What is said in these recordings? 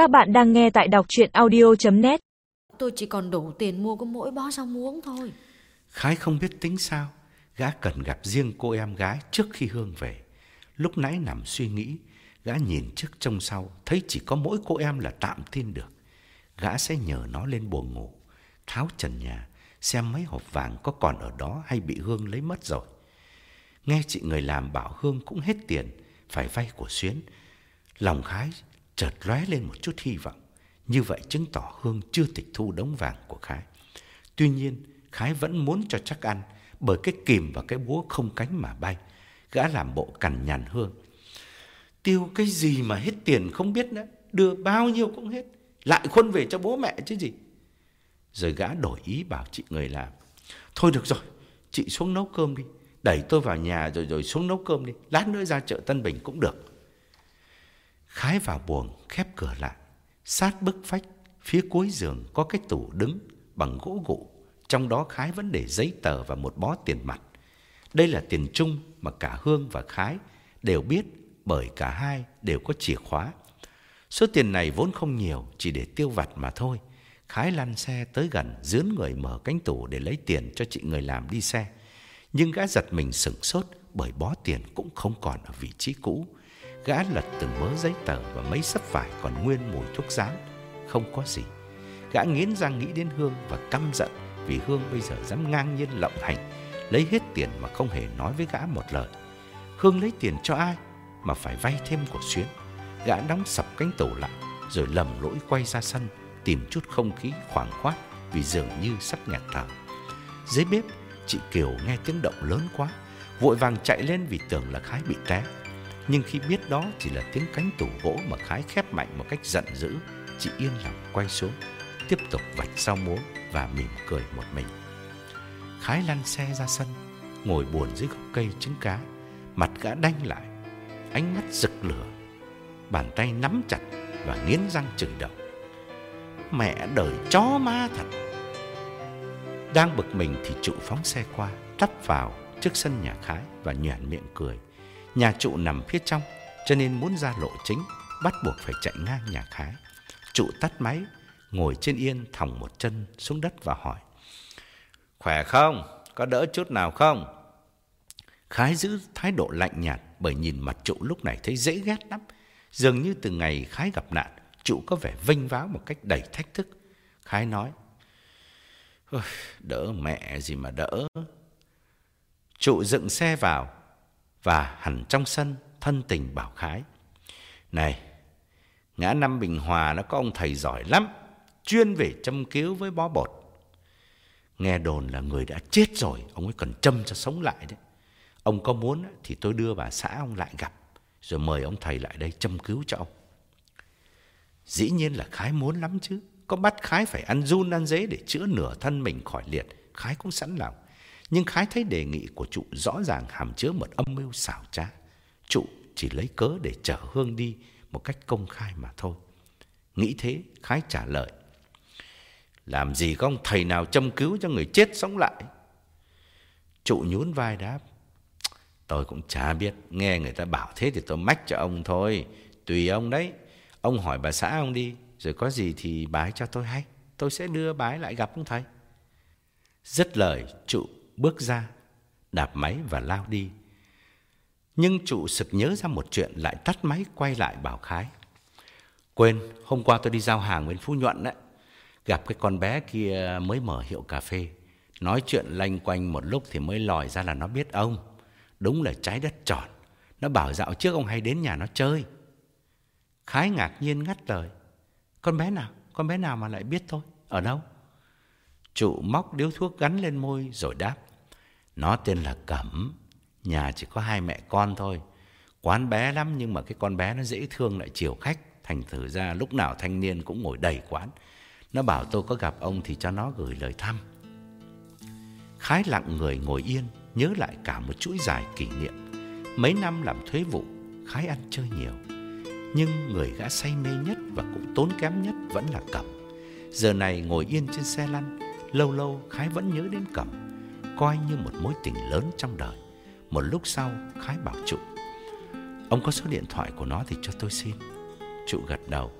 Các bạn đang nghe tại đọc chuyện audio.net Tôi chỉ còn đủ tiền mua có mỗi bó rau muống thôi. Khái không biết tính sao, gã cần gặp riêng cô em gái trước khi Hương về. Lúc nãy nằm suy nghĩ, gã nhìn trước trông sau, thấy chỉ có mỗi cô em là tạm tin được. Gã sẽ nhờ nó lên buồng ngủ, tháo trần nhà, xem mấy hộp vàng có còn ở đó hay bị Hương lấy mất rồi. Nghe chị người làm bảo Hương cũng hết tiền, phải vay của Xuyến. Lòng Khái chợt lóe lên một chút hy vọng. Như vậy chứng tỏ Hương chưa tịch thu đống vàng của Khái. Tuy nhiên, Khái vẫn muốn cho chắc ăn, bởi cái kìm và cái búa không cánh mà bay. Gã làm bộ cằn nhằn Hương. Tiêu cái gì mà hết tiền không biết nữa, đưa bao nhiêu cũng hết. Lại khuân về cho bố mẹ chứ gì. Rồi gã đổi ý bảo chị người làm. Thôi được rồi, chị xuống nấu cơm đi. Đẩy tôi vào nhà rồi rồi xuống nấu cơm đi. Lát nữa ra chợ Tân Bình cũng được. Khái vào buồng, khép cửa lại. Sát bức phách, phía cuối giường có cái tủ đứng bằng gỗ gụ. Trong đó Khái vẫn để giấy tờ và một bó tiền mặt. Đây là tiền chung mà cả Hương và Khái đều biết bởi cả hai đều có chìa khóa. Số tiền này vốn không nhiều, chỉ để tiêu vặt mà thôi. Khái lăn xe tới gần, dướn người mở cánh tủ để lấy tiền cho chị người làm đi xe. Nhưng gã giật mình sửng sốt bởi bó tiền cũng không còn ở vị trí cũ. Gã lật từng mớ giấy tờ và mấy sấp vải còn nguyên mùi thuốc rán. Không có gì. Gã nghiến răng nghĩ đến Hương và căm giận vì Hương bây giờ dám ngang nhiên lộng hành, lấy hết tiền mà không hề nói với gã một lời. Hương lấy tiền cho ai mà phải vay thêm của Xuyến. Gã đóng sập cánh tủ lại rồi lầm lỗi quay ra sân tìm chút không khí khoảng khoát vì dường như sắp ngạt thở. Dưới bếp, chị Kiều nghe tiếng động lớn quá, vội vàng chạy lên vì tưởng là Khái bị té. Nhưng khi biết đó chỉ là tiếng cánh tủ gỗ mà Khái khép mạnh một cách giận dữ, chị yên lòng quay xuống, tiếp tục vạch sau múa và mỉm cười một mình. Khái lăn xe ra sân, ngồi buồn dưới gốc cây trứng cá, mặt gã đanh lại, ánh mắt rực lửa, bàn tay nắm chặt và nghiến răng chửi động. Mẹ đời chó ma thật. Đang bực mình thì trụ phóng xe qua, tắt vào trước sân nhà Khái và nhoẻn miệng cười. Nhà trụ nằm phía trong, cho nên muốn ra lộ chính, bắt buộc phải chạy ngang nhà Khái. Trụ tắt máy, ngồi trên yên thòng một chân xuống đất và hỏi. Khỏe không? Có đỡ chút nào không? Khái giữ thái độ lạnh nhạt bởi nhìn mặt trụ lúc này thấy dễ ghét lắm. Dường như từ ngày Khái gặp nạn, trụ có vẻ vinh váo một cách đầy thách thức. Khái nói, đỡ mẹ gì mà đỡ. Trụ dựng xe vào và hẳn trong sân thân tình bảo Khái. Này, ngã năm Bình Hòa nó có ông thầy giỏi lắm, chuyên về châm cứu với bó bột. Nghe đồn là người đã chết rồi, ông ấy cần châm cho sống lại đấy. Ông có muốn thì tôi đưa bà xã ông lại gặp, rồi mời ông thầy lại đây châm cứu cho ông. Dĩ nhiên là Khái muốn lắm chứ. Có bắt Khái phải ăn run ăn dế để chữa nửa thân mình khỏi liệt. Khái cũng sẵn lòng. Nhưng Khái thấy đề nghị của trụ rõ ràng hàm chứa một âm mưu xảo trá. Trụ chỉ lấy cớ để chở Hương đi một cách công khai mà thôi. Nghĩ thế, Khái trả lời. Làm gì có ông thầy nào châm cứu cho người chết sống lại? Trụ nhún vai đáp. Tôi cũng chả biết, nghe người ta bảo thế thì tôi mách cho ông thôi. Tùy ông đấy. Ông hỏi bà xã ông đi, rồi có gì thì bái cho tôi hay. Tôi sẽ đưa bái lại gặp ông thầy. Dứt lời, trụ bước ra, đạp máy và lao đi. Nhưng trụ sực nhớ ra một chuyện lại tắt máy quay lại bảo Khái. Quên, hôm qua tôi đi giao hàng bên Phú Nhuận đấy. Gặp cái con bé kia mới mở hiệu cà phê. Nói chuyện lanh quanh một lúc thì mới lòi ra là nó biết ông. Đúng là trái đất tròn. Nó bảo dạo trước ông hay đến nhà nó chơi. Khái ngạc nhiên ngắt lời. Con bé nào? Con bé nào mà lại biết tôi? Ở đâu? Trụ móc điếu thuốc gắn lên môi rồi đáp. Nó tên là Cẩm. Nhà chỉ có hai mẹ con thôi. Quán bé lắm nhưng mà cái con bé nó dễ thương lại chiều khách. Thành thử ra lúc nào thanh niên cũng ngồi đầy quán. Nó bảo tôi có gặp ông thì cho nó gửi lời thăm. Khái lặng người ngồi yên, nhớ lại cả một chuỗi dài kỷ niệm. Mấy năm làm thuế vụ, Khái ăn chơi nhiều. Nhưng người gã say mê nhất và cũng tốn kém nhất vẫn là Cẩm. Giờ này ngồi yên trên xe lăn, lâu lâu Khái vẫn nhớ đến Cẩm, coi như một mối tình lớn trong đời. Một lúc sau, Khái bảo trụ, ông có số điện thoại của nó thì cho tôi xin. Trụ gật đầu.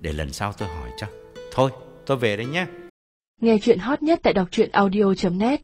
Để lần sau tôi hỏi cho Thôi tôi về đây nhé Nghe chuyện hot nhất tại đọc truyện audio.net